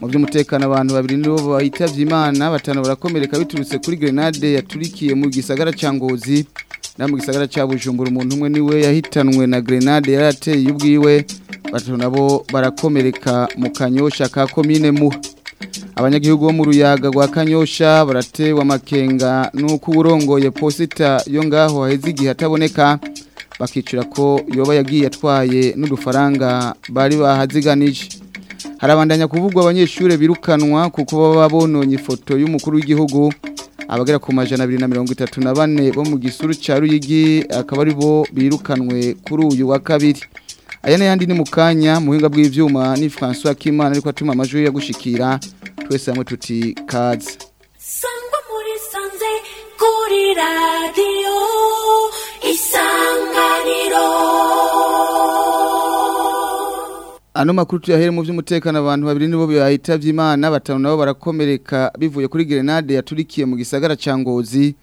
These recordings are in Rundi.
mu by'umutekano abantu babiri nibo bahitavye imana batanu barakomereka biturutse kuri grenade yaturikiye mu gisagara cya ngozi na mu gisagara cya bujumbura umuntu umwe niwe yahitanwe na grenade yarateye ubwiwe batatu nabo barakomereka mu kanyosha ka komine muha abanyagihugu bo mu ruyaga rwa kanyosha baratewe amakenga nuko uburongoye posita yo ngaho haheze igihe ataboneka bakicira ko yoba yagiye atwaye n'udufaranga bari bahaziganije harabandanya kuvugwa abanyeshuri birukanwa kuko baba bononye ifoto y'umukuru w'igihugu abagera ku majana abiri na mirongo itatu na bane bo mu gisuru cya ruyigi akaba ari bo birukanwe kuri uyu wa kabiri aya n'ayandi ni mukanya, kanya mu bw'ibyuma ni francois kimana ariko atuma amajwi yagushikira twese hamwe tuti cards sangwa muri sanze kuri radiyo isanganiro ano makuru tuyahere mu by'umutekano abantu babiri nibo bahita by'imana batanu nabo barakomereka bivuye kuri Grenade yaturikiye mu gisagara cya ngozi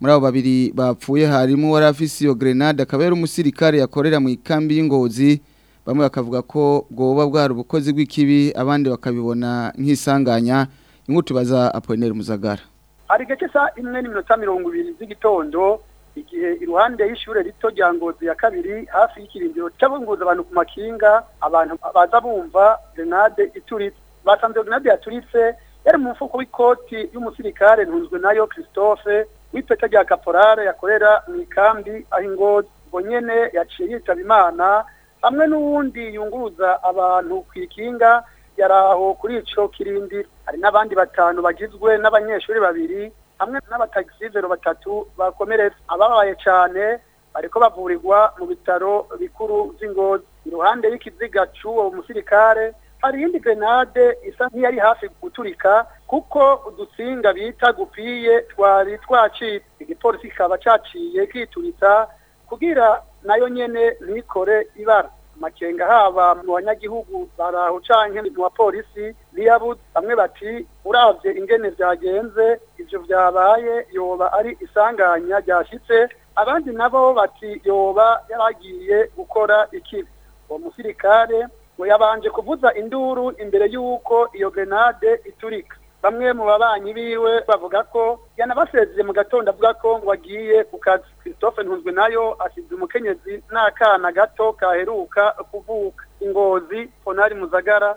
muri abo babiri bapfuye harimo wari afise iyo grenade akaba yari umusirikare yakorera mu ikambi y'ingozi bamwe bakavuga ko bwoba bwari ubukozi bw'ikibi abandi bakabibona nk'isanganya imwe tubaza aponeri muzagara hari gace saa imwe n'iminota mirongo ibiri z'igitondo igihe iruhande y'ishure rito rya ngozi ya kabiri hafi y'ikirindiro cy'abunguza abantu ku makinga abantu baza bumva grenade ituritse basanze grenade yaturitse yari mu mufuko w'ikoti y'umusirikare ntunzwe nayo christophe w'ipeta rya kaporare yakorera mu ikambi aho ingozi ubwo nyine yaciye yitaba imana hamwe n'uwundi yunguruza abantu ku ikinga yari aho kuri icyo kirindi hari n'abandi batanu bagizwe n'abanyeshuri babiri hamwe n'abatagisivero batatu bakomeretse ababaye cyane ariko bavurirwa mu bitaro bikuru by'ingozi iruhande y'ikiziga cy'uwo musirikare hari iyindi grenade isa nk'iyari hafi guturika kuko udusinga bita gupiye twari twaciye igipolisi kikaba cyaciye kitubita kugira nayo nyine ntikore ibara amakenga haba mu banyagihugu baraho canke mu bapolisi biyabuze bamwe bati urabye ingene byagenze ibyo byabaye yoba ari isanganya ryashyitse abandi nabo bati yoba yaragiye gukora ikibi uwo musirikare ngo yabanje kuvuza induru imbere y'uko iyo grenade iturika bamwe mu babanyi biwe bavuga ko yanabasezeye mu gatondo avuga ko ngo agiye ku kazi christophe ntunzwe nayo asize umukenyezi n'akana gato kaheruka kuvuka ingozi honari muzagara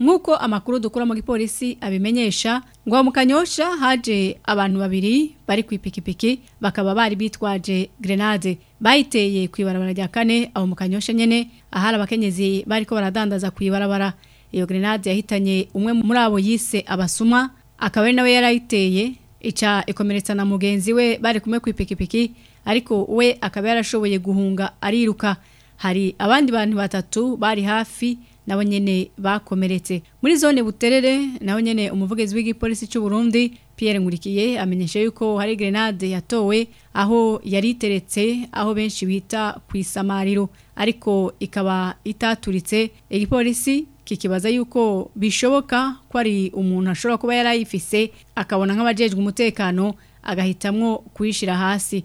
nk'uko amakuru dukura mu gipolisi abimenyesha ngo mukanyosha haje abantu babiri bari ku ipikipiki bakaba bari bitwaje grenade bayiteye ku rya kane aho mukanyosha kanyosha nyine ahari abakenyezi bari ko baradandaza ku iyo grenade yahitanye umwe muri abo yise abasuma akaba ari nawe yarayiteye ica ikomeretsa na mugenzi we bari kumwe ku ipikipiki ariko we akaba yarashoboye guhunga ariruka hari abandi bantu batatu bari hafi nabo nyene bakomeretse muri zone buterere naho nyene umuvugizi w'igipolisi cy'u Burundi Pierre Nkurikiye amenyesha yuko hari grenade yatowe aho yari iteretse aho benshi bita ku isamariro, ariko ikaba itaturitse igipolisi kikibaza yuko bishoboka ko ari umuntu ashobora kuba yarayifise akabona nk'abajejwe umutekano agahitamo kuyishira hasi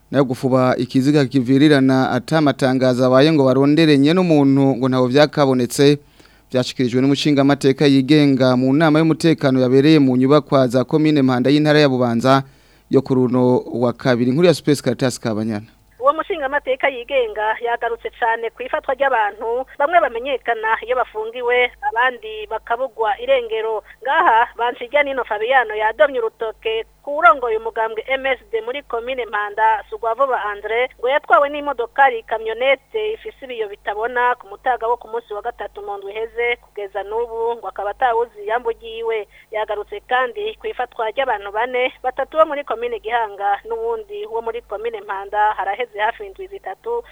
nayo gufuba ikiziga kivirirana atamatangazo abaye ngo barondere n'umuntu ngo ntabwo byakabonetse n’umushinga amateka yigenga mu nama y'umutekano yabereye mu nyubakwa za komine mpanda y'intara ya bubanza yo kuruno wa kabiri inkuru nkuriya supesi karitasi kabanyana uwo mushinga amateka yigenga yagarutse cyane ku ifatwa ry'abantu bamwe bamenyekana iyo bafungiwe abandi bakabugwa irengero ngaha banshijya nino fabiyano yadomye urutoke urongoye umugambwe MSD muri komine Mpanda Sugwavuba Andre ngo yatwawe n'imodokari kamyonete ifise ibiyo bitabona ku mutaga wo ku munsi wa gatatu mu heze kugeza n'ubu ngo akaba atawuzi yambugiwe yagarutse kandi ku ifatwa ry'abantu bane batatu bo muri komine Gihanga n’ubundi wo muri komine Mpanda haraheze hafi indwi zitatu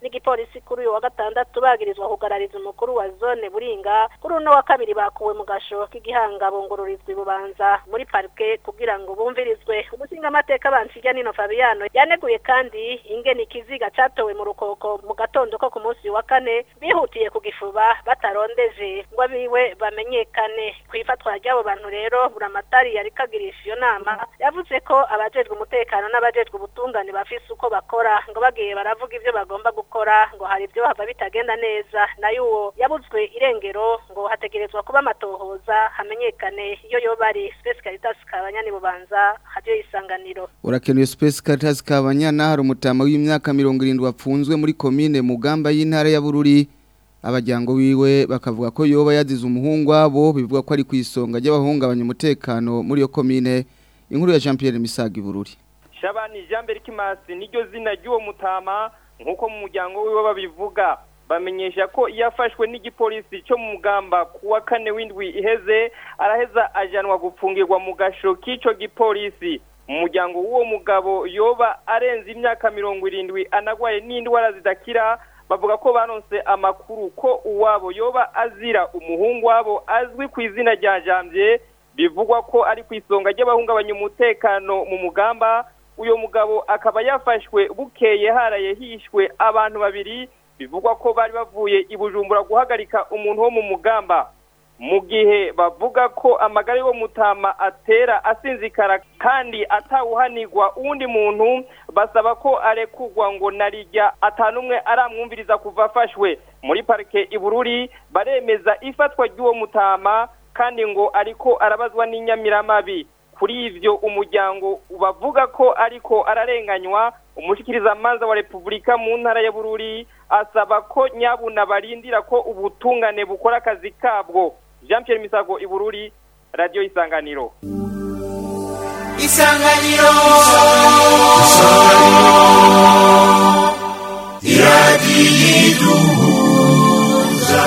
n'igipolisi kuri uyu wa gatandatu bagirizwa kugarariza umukuru wa zone buringa kuri uno wa kabiri bakuwe mu gasho k'igihanga bungururizwa ibubanza muri parike kugira ngo bumvirizwe umushinga amateka banshijya nino Fabiano yaneguye kandi ingene ikiziga catowe mu rukoko mu gatondo ko ku munsi wa kane bihutiye kugifuba batarondeje ngo abiwe bamenyekane kwifatwa itwara ry'abo bantu rero buramatari yari kagirisha iyo nama yavuze ko abajejwe umutekano n'abajejwe ubutungane bafise uko bakora ngo bagiye baravuga ivyo bagomba gukora ngo hari ivyo hava bitagenda neza nayo uwo yabuzwe irengero ngo hategerezwa kuba amatohoza hamenyekane iyo yoba ari Space Caritas Kabanyana ibubanza hajye isanganiro urakenuye Space Caritas Kabanyana hari umutama w'imyaka 70 wafunzwe muri commune Mugamba y'intara ya Bururi abajyango wiwe bakavuga ko yoba yadize umuhungu wabo bivuga ko ari ku isonga ry'abahungabanya umutekano muri iyo komine inkuru ya Jean Pierre Misaga ibururi Shabani Jean Pierre Kimasi niryo zina ry'uwo mutama nkuko mu muryango wiwe babivuga bamenyesha ko yafashwe n'igipolisi cyo mu mugamba kuwa kane w'indwi iheze araheza ajanwa gupfungirwa mu gasho k'icyo gipolisi umuryango w'uwo mugabo yoba arenze imyaka mirongo irindwi anagwaye n'indwara zidakira bavuga ko baronse amakuru ko uwabo yoba azira umuhungu wabo azwi ku izina rya jambye bivugwa ko ari ku isonga ry'abahungabanya umutekano mu mugamba uyu mugabo akaba yafashwe bukeye haraye hishwe abantu babiri bivugwa ko bari bavuye i bujumbura guhagarika umuntu wo mu mugamba mu gihe bavuga ko amagari yo mutama atera asinzikara kandi atawuhanirwa undi muntu basaba ko arekugwa ngo narijya atanumwe aramwumviriza kuva afashwe muri parike Bururi baremeza ifatwa ry'uwo mutama kandi ngo ariko arabazwa n'inyamiramabi kuri ivyo umuryango bavuga ko ariko ararenganywa umushikirizamanza wa repubulika mu ntara ya bururi asaba ko nyabuna barindira ko ubutungane bukora akazi kabwo jean Pierre misago i bururi radiyo isanganiro isanganiro iradiyo iduhuza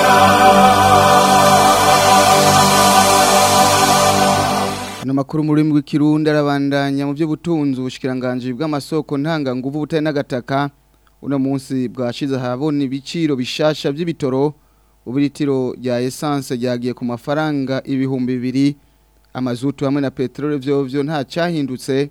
ano mu rurimi rw'ikirundi arabandanya mu by'ubutunzi ubushyikiranganzira bw'amasoko ntanganguvu butari n'agataka uno munsi bwashize Habone ibiciro bishasha by'ibitoro uburitiro rya esanse ryagiye ku mafaranga ibihumbi bibiri amazutu hamwe na peteroli byo nta cyahindutse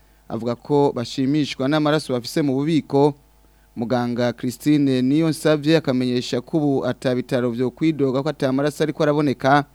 avuga ko bashimishwa n'amaraso bafise mu bubiko muganga Christine niyo nsavye akamenyesha ko ubu atabitaro byo kwidoga ko atamaraso ariko araboneka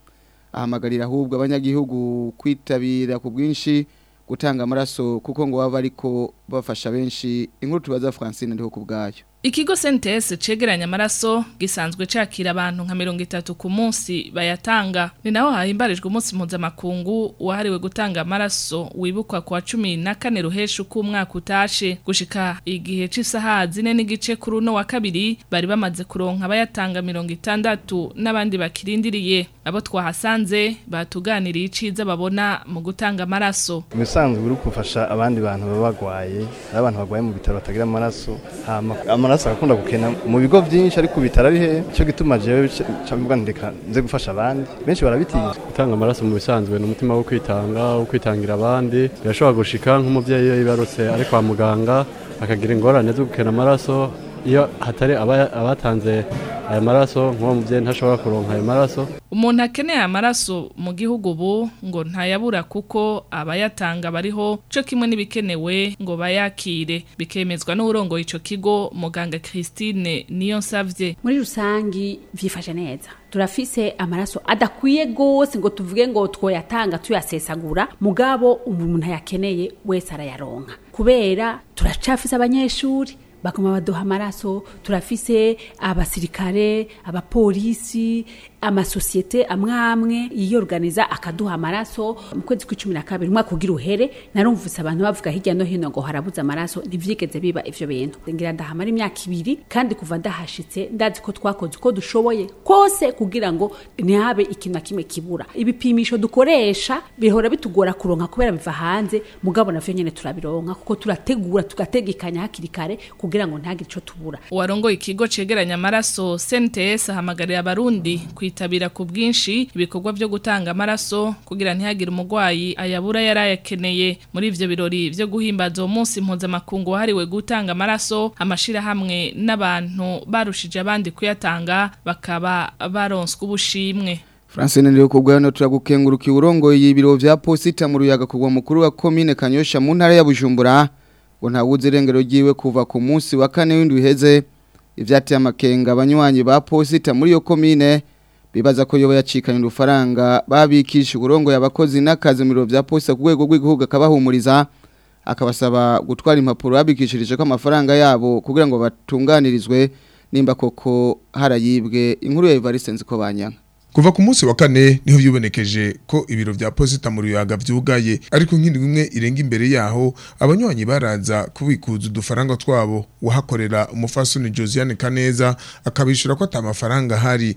ahamagarira ahubwo abanyagihugu kwitabira ku bwinshi gutanga amaraso kuko ngo baba ariko bafasha benshi inkuru tubaza Francine ndiho ku bwayo Ikigo Sentes chegeranya amaraso gisanzwe cyakira abantu nka 30 ku munsi bayatanga ni naho hahimbarijwe umunsi mpuzamakungu wahariwe gutanga amaraso wibukwa kwa 14 ruhesha uko umwaka utashe gushika igihe c'isaha zine n'igice kuri uno wa kabiri bari bamaze kuronka bayatanga 60 n'abandi bakirindiriye abo twahasanze batuganiriye iciza babona mu gutanga amaraso imisanzwe uri gufasha abandi bantu baba bagwaye abantu bagwaye mu bitaro batagira amaraso hama umuntu asanzwe akunda gukena mu bigo byinshi ariko bitara bihe cyo gituma jewe cyavuga ndeka nze gufasha abandi benshi barabitinya gutanga amaraso mu bisanzwe ni umutima wo kwitanga wo kwitangira abandi birashobora gushika nk'umubyeyi iyo yibarutse ari kwa muganga akagira ingorane zo gukena amaraso iyo hatari abatanze aya maraso nk'uwo mubyeyi ntashobora kuronka ayo maraso umuntu akeneye amaraso mu gihugu ubu ngo ntayabura kuko abayatanga bariho cyo kimwe n'ibikenewe ngo bayakire bikemezwa n'uburongoye icyo kigo muganga christine niyo nsabye muri rusange byifashe neza turafise amaraso adakwiye rwose ngo tuvuge ngo twoyatanga tuyasesagura mugabo umuntu yakeneye wese arayaronka kubera turacafise abanyeshuri bakoma baduha amaraso turafise abasirikare abapolisi amasosiyete amwe amwe yiyoruganiza akaduha amaraso mu kwezi kwa na kabiri umwaka ugira uhere narumvise abantu bavuga hirya no hino ngo harabuze amaraso ntibyigeze biba ibyo bintu ngira ndahamara imyaka ibiri kandi kuva ndahashitse ndazi ko twakoze uko dushoboye kose kugira ngo ntihabe ikintu na kimwe kibura ibipimisho dukoresha bihora bitugora kuronka kubera biva hanze mugabo navyo nyene turabironka kuko turategura tugategekanya hakiri kare kugira ngo ntagire icyo tubura warongoye ikigo cegeranya amaraso CNTS ahamagarira abarundi ku bitabira ku bwinshi ibikorwa byo gutanga amaraso kugira ntihagire umugwayi ayabura yari muri ivyo birori byo guhimbaza uwo munsi mpuzamakungu wahariwe gutanga amaraso amashirahamwe n'abantu barushije abandi kuyatanga bakaba baronswe ubushimwe Francine ndiyo kubwayo no turagukengurukiye urongoye ibiro vya posita mu ruyaga kugwa mukuru wa commune Kanyosha mu ntara ya Bujumbura ngo ntawuze irengero ryiwe kuva ku munsi wa kane w'indwi heze ivyateye amakenga banywanyi ba posita muri iyo commune bibaza ko yoba yacikanye urufaranga babikisha uburongo y'abakozi n'akazimiro bya posta ku rwego rw'igihugu akabahumuriza akabasaba gutwara impapuro babikishirije ko amafaranga yabo kugira ngo batunganirizwe nimba koko harayibwe inkuru ya Evariste nziko banyanka kuva ku munsi wa kane niho byibonekeje ko ibiro bya posita mu ruyaga byugaye ariko nkindi imwe irenga imbere yaho abanywanyi baraza kubikuza udufaranga twabo wahakorera umufasoni Josiane Kaneza akabishura ko atamafaranga hari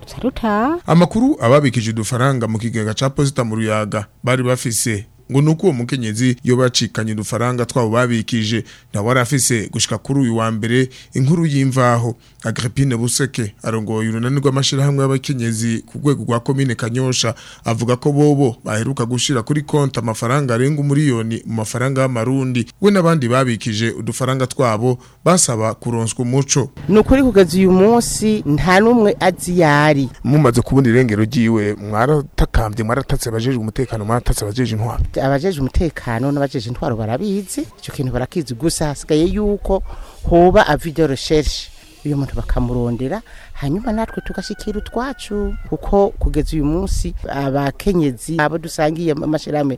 gutya amakuru ababikije udufaranga mu kigega ca posita mu ruyaga bari bafise ngo nuko uwo mukenyezi yo bacikanye udufaranga twabo babikije na warafise gushika kuri uyu wa mbere inkuru y'imvaho Agrippine Buseke arongoye urunani rw'amashirahamwe y'abakenyezi ku rwego rwa commune Kanyosha avuga ko bobo baheruka gushira kuri konti amafaranga arenga umuriyoni mu mafaranga y'amarundi we nabandi babikije udufaranga twabo basaba kuronswa umuco nukuri kugeza uyu munsi nta numwe azi yari mumaze kubona irengero giwe mwaratakambye mwaratatse abajeje umutekano mwaratatse abajeje intwaro abajeje umutekano nabajeje intwaro barabizi ico kintu barakizi gusa asigaye yuko hoba avideo recherche uyu muntu bakamurondera hanyuma natwe tugashyikira utwacu kuko kugeza uyu munsi abakenyezi abo dusangiye amashyirahamwe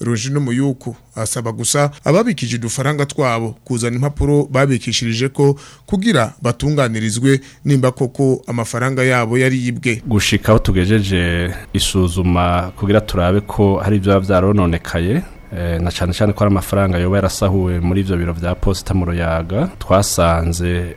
roji no muyuko asaba gusa ababikije dufaranga twabo kuzana impapuro babikishirije ko kugira batunganirizwe nimba koko amafaranga yabo yari yibwe gushikaho tugejeje isuzuma kugira turabe ko hari ibyo byarononekaye eh, na cyane cyane ko ari amafaranga yoba yarasahuwe muri ibyo biro bya posita mu ruyaga twasanze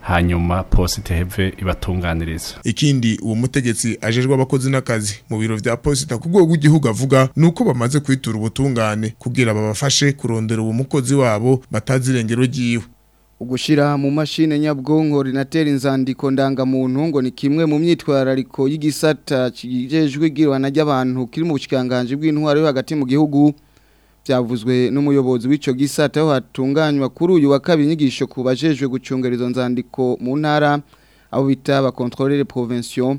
hanyuma posita heve ibatunganiriza ikindi uwo mutegetsi ajejwe abakozi n'akazi mu biro bya posita ku rwego rw'igihugu avuga ni uko bamaze kwitura ubutungane kugira babafashe kurondera uwo mukozi wabo batazirengero ryiwe Ugushira mu mashine nyabwonko rinatera inzandiko ndangamuntu ngo ni kimwe mu myitwarariko y'igisata kijejwe igirwana ry'abantu kiri mu bushikanganje bw'intwaro hagati mu gihugu byavuzwe n'umuyobozi w'ico gisata aho hatunganywa kuri uyu wa kabiri inyigisho kubajejwe gucunga izo nzandiko mu ntara abo bita ba contrôleur provinciaux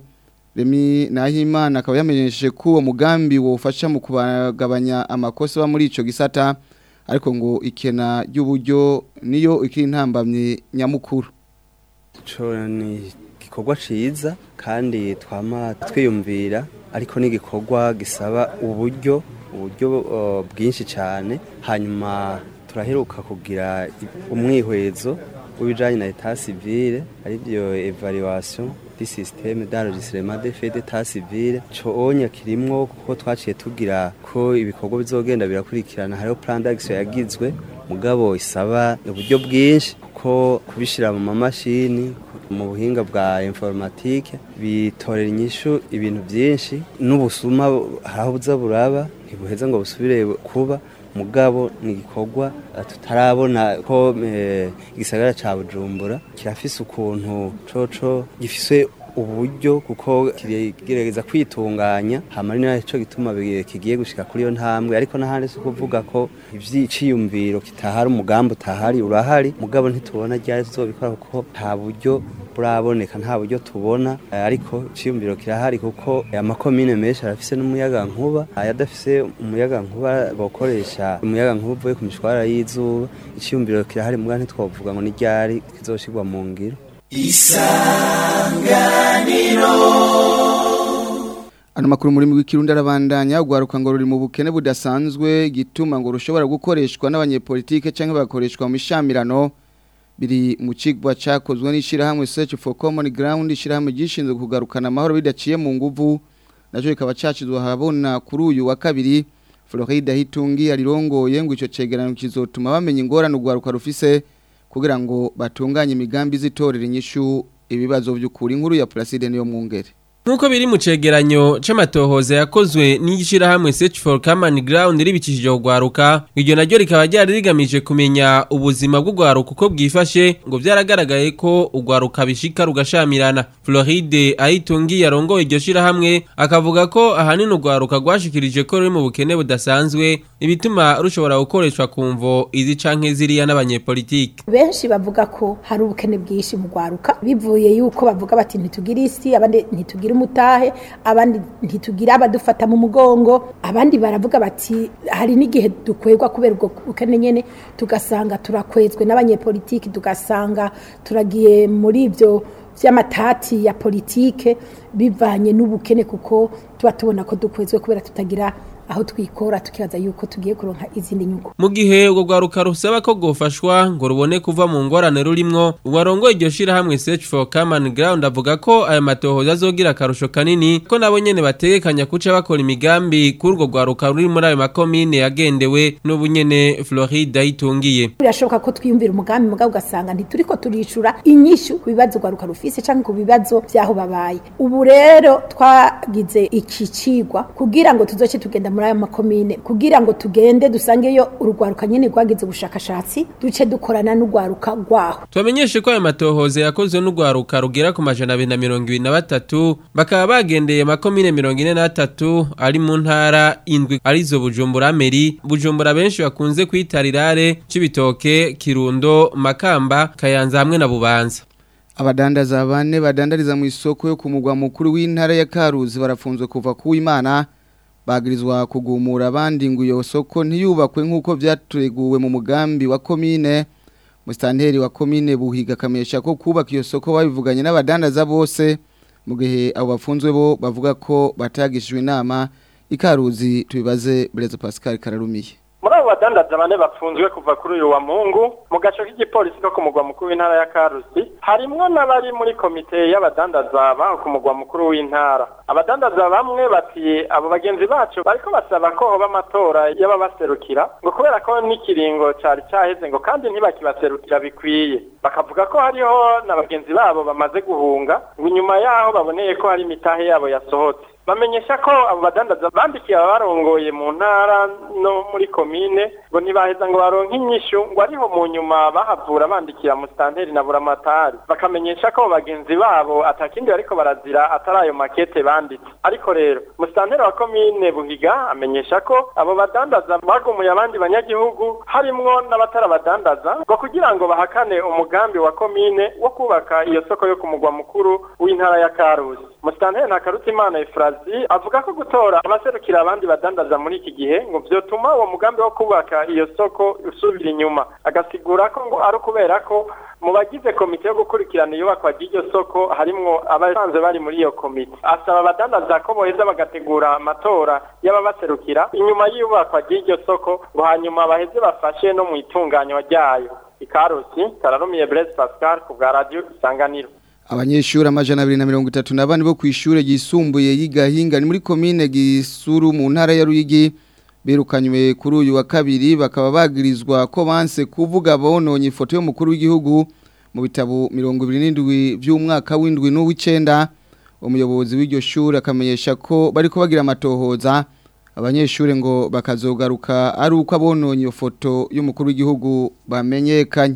Remy Nahimana akaba yamenyesheje ko uwo mugambi wofasha mu kubagabanya amakosa muri ico gisata ariko ngo ikena ry'uburyo niyo ikiri intambamye nyamukuru ni igikorwa cyiza kandi twama twiyumvira ariko ni igikorwa gisaba uburyo uburyo bwinshi cyane hanyuma turaheruka kugira umwihwezo w'ibijyanye na eta sivire aribyo evaluation di systeme d'enregistrement des faits d'état civil conya kirimwo kuko twaciye tugira ko ibikorwa bizogenda birakurikirana hariho plan d'action yagizwe mugabo isaba uburyo bwinshi kuko kubishyira mu mamashini mu buhinga bwa informatike bitorera inyishu ibintu byinshi n'ubusuma haraho buza buraba ntibuheze ngo busubire kuba mugabo ni igikorwa eh, tutarabona ko eh, igisagara cya bujumbura kirafise ukuntu coco gifise uburyo kuko kigerageza kwitunganya hamari nacyo gituma kigiye gushika kuri iyo ntambwe ariko n'ahandi si ukuvuga ko iby'iciyumviro kitahari umugambi utahari urahari mugabo ntitubona ryazobikora kuko nta buryo buraboneka nta buryo tubona ariko iciyumviro kirahari kuko aya amakomine menshi arafise n'umuyaga nkuba ayadafise umuyaga nkuba bakoresha umuyaga nkuba uvuye ku mishwara y'izuba iciyumviro kirahari mugabo ntitwovuga ngo ni ryari kizoshirwa mu ngiro isaha isanganiro ano makuru muri w'ikirundi arabandanya ugwaruka ngo ruri mu bukene budasanzwe gituma ngo rushobora gukoreshwa n'abanyepolitike cyangwa bakoreshwa mu ishamirano biri mu kigwa cyakozwe n'ishyirahamwe search for common ground ishyirahamwe gishinzwe kugarukana amahoro bidaciye mu nguvu nacyo ikaba cyashyizwe habona kuri uyu wa kabiri Florida Hitungi arirongoye ngo icyo cegerano kizotuma bamenya ingorane ugwaruka rufise kugira ngo batunganye imigambi z'itorero inyishu ibibazo by'ukuri inkuru ya Placide niyo mwungere nk'uko biri mu cegeranyo c'amatohoza yakozwe n'ishyirahamwe search for common ground ribikishije kugwaruka iryo naryo rikaba ryari rigamije kumenya ubuzima bw'ugwaruka uko bwifashe ngo vyaragaragaye ko ugwaruka bishika rugashamirana floride ayitungi yarongoye iryo shirahamwe akavuga ko ahanini ugwaruka rwashikirije ko ruri mu bukene budasanzwe ibituma rushobora gukoreshwa ku mvo izi canke ziriya n'abanyepolitike benshi bavuga ko hari ubukene bwinshi mu gwaruka bivuye yuko bavuga bati ntitugira isi abandi ntitugira mutahe abandi ntitugira abadufata mu mugongo abandi baravuga bati hari n'igihe dukwegwa kubera ubwo bukene nyene tugasanga turakwezwe n'abanyepolitiki tugasanga turagiye muri ibyo by'amatati ya politike bivanye n'ubukene kuko tuba tubona ko dukwezwe kubera tutagira aho twikora tukibaza yuko tugiye kuronka izindi nyungu mu gihe ubwo rwaruka rusaba ko gufashwa ngo rubone kuva mu ngorane rurimwo uwarongoye iryo shirahamwe search for common ground avuga ko aya matohoza azogira akarusho kanini ko nabo nyene bategekanya kuca bakora imigambi kuri urwo rwaruka ruri muri ayo makomine yagendewe n'ubu nyene Florida itungiye birashoboka ko twiyumvira umugambi mugabo ugasanga ntituriko turicura inyishu bibazo rwaruka rufise canke ku bibazo byaho babaye ubu rero twagize iki kigwa kugira ngo tuzoce tugenda muri aya makomine kugira ngo tugende dusangeyo urugwaruka nyine rwagize ubushakashatsi duce dukorana n'urwaruka rwaho tubamenyeshe ko aya matohoze yakozwe n'urwaruka rugera ku majana abiri na mirongo ibiri na batatu bakaba bagendeye makomine mirongo ine n'atatu ari mu ntara indwi arizo bujumbura meri bujumbura benshi bakunze kwita rirare c'ibitoke kirundo makamba kayanza hamwe na bubanza abadandaza bane badandariza mu isoko yo ku mugwa mukuru w'intara ya Karuzi barafunzwe kuva ku Imana bagirizwa kugumura abandi ngo iyo soko ntiyubakwe nk'uko byatureguwe mu mugambi wa komine musitanteri wa komine buhiga akamenyesha ko kubaka iyo soko babivuganye n'abadandaza bose mu gihe abo bafunzwe bo bavuga ko batagishijwe inama ikaruzi tubibaze Blaise Pascal Kararumiye muri badandaza bane bafunzwe kuva kuri uyu wa mungu mu gace k'igipolisi ko ku mugwa mukuru w'intara ya karusi harimo n'abari muri komite y'abadandaza baho ku mugwa mukuru w'intara abadandaza bamwe bati abo bagenzi bacu bariko basaba ko hoba amatora y'ababaserukira ngo kubera ko n'ikiringo cari caheze ngo kandi ntibakibaserukira bikwiye bakavuga ko hariho na bagenzi babo bamaze guhunga ngo inyuma yaho baboneye ko hari imitahe yabo yasohotse bamenyesha ko abo badandaza bandikiye abarongoye mu ntara no muri komine ngo ntibaheza ngo baronke inyishu ngo ariho mu nyuma bahavura bandikira musitanteri na buramatari bakamenyesha ko bagenzi babo atakindi ariko barazira atari ayo makete banditse ariko rero musitanteri wa komine buhiga amenyesha ko abo badandaza bagumuye abandi banyagihugu harimwo n'abatarabadandaza ngo kugira ngo bahakane umugambi wa komine wo kubaka iyo soko yo ku mugwa mukuru w'intara ya karusi musitanteri ntakarutimana efrazi amazi avuga ko gutora abaserukira abandi badandaza muri iki gihe ngo vyotuma uwo mugambi wo kubaka iyo soko usubira inyuma agasigura ko ngo ari ukubera ko mu bagize komite yo gukurikirana iyubakwa ry'iryo soko harimo abasanzwe bari muri iyo komite asaba abadandaza ko boheza bagategura amatora y'ababaserukira inyuma y'iyubakwa ry'iryo soko ngo hanyuma baheze bafashe no mu itunganywa ryayo ikarusi kararumiye Blaise Pascal ku bwa radio isanganiro abanyeshuri amajana abiri na mirongo itatu na bane bo ku ishuri ryisumbuye y'igahinga ni muri komine gisuru mu ntara ya ruyigi birukanywe kuri uyu wa kabiri bakaba bagirizwa ko banse kuvuga bononye ifoto mukuru w'igihugu mu bitabo mirongo ibiri n'indwi by'umwaka w'indwi n'uw'icyenda umuyobozi w'iryo shuri akamenyesha ko bari kubagira amatohoza abanyeshuri ngo bakazogaruka ari uko abononye ifoto y'umukuru w'igihugu bamenyekanye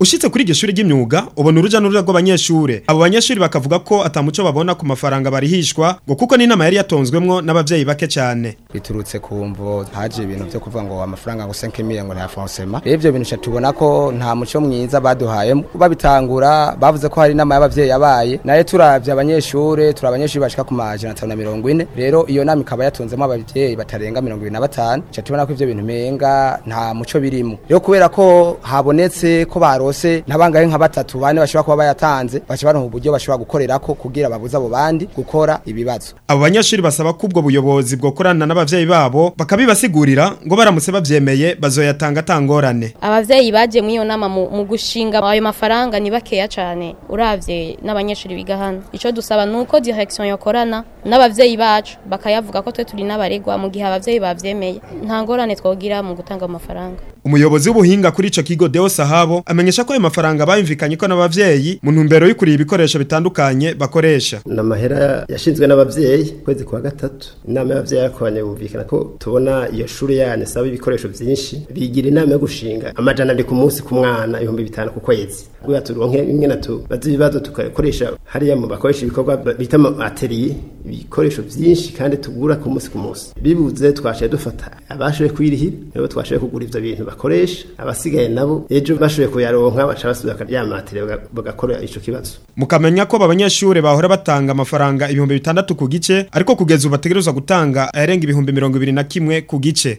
ushyitse kuri iryo shuri ry'imyuga ubona urujya n'uruza rw'abanyeshuri abo banyeshuri bakavuga ko atamuco babona ku mafaranga barihishwa ngo kuko n'inama yari yatonzwemo n'ababyeyi bake cyane biturutse ku mvo haje ibintu byo kuvuga ngo amafaranga ngo 5000 ngo ntafonsema rero ibyo bintu tubona ko nta muco mwiza baduhayemo babitangura bavuze ko hari nama y’ababyeyi yabaye naye turavye abanyeshure turi abanyeshure bashika ku majana 540 rero iyo nama ikaba yatunzemo abavyeyi batarenga 25 cha tubona ko ivyo bintu menga nta muco birimo rero kubera ko habonetse ko barose nabangaye nka batatu bane bashobora kuba bayatanze bashobora uburyo bashobora gukorera ko kugira babuza abo bandi gukora ibibazo abo banyeshure basaba ko ubwo buyobozi bwo korana abavyeyi babo bakabibasigurira ngo baramutse babyemeye bazoyatanga tangorane Ababyeyi baje mu iyo nama mu gushinga ayo mafaranga ni bakeya cyane urabye n'abanyeshuri biga hano ico dusaba nuko direction yakorana n’ababyeyi bacu bakayavuga ko twe turi n'abaregwa mu gihe ababyeyi babyemeye nta ngorane twogira mu gutanga amafaranga umuyobozi w'ubuhinga kuri ico kigo Deo Sahabo amenyesha ko ayo mafaranga bayumvikanye ko n’ababyeyi mu ntumbero y'ikuriye ibikoresho bitandukanye bakoresha namahera yashinzwe n’ababyeyi kwezi kwa gatatu inama y'abavyeyi yakoranye bumvikana ko tubona iyo shuri yane saba ibikoresho byinshi bigira inama yo gushinga amajana abiri ku munsi ku mwana ibihumbi bitanu ku kwezi kugira turonke imwe na tubaze ibibazo tukakoresha hariya mu bakoresha ibikorwa bita atelier ibikoresho byinshi kandi tugura ku munsi ku munsi bibuze twashaye dufata abashoboye kwirihira nibo twashaye kugura ivyo bintu bakoresha abasigaye nabo ejo bashoboye kuyaronka baca basubira bakajyamatira bagakora ico kibazo mukamenya ko abanyeshuri bahora batanga amafaranga ibihumbi bitandatu ku gice ariko kugeza ubu bategerezwa gutanga ayarenga ibihumbi mirongo ibiri na kimwe ku gice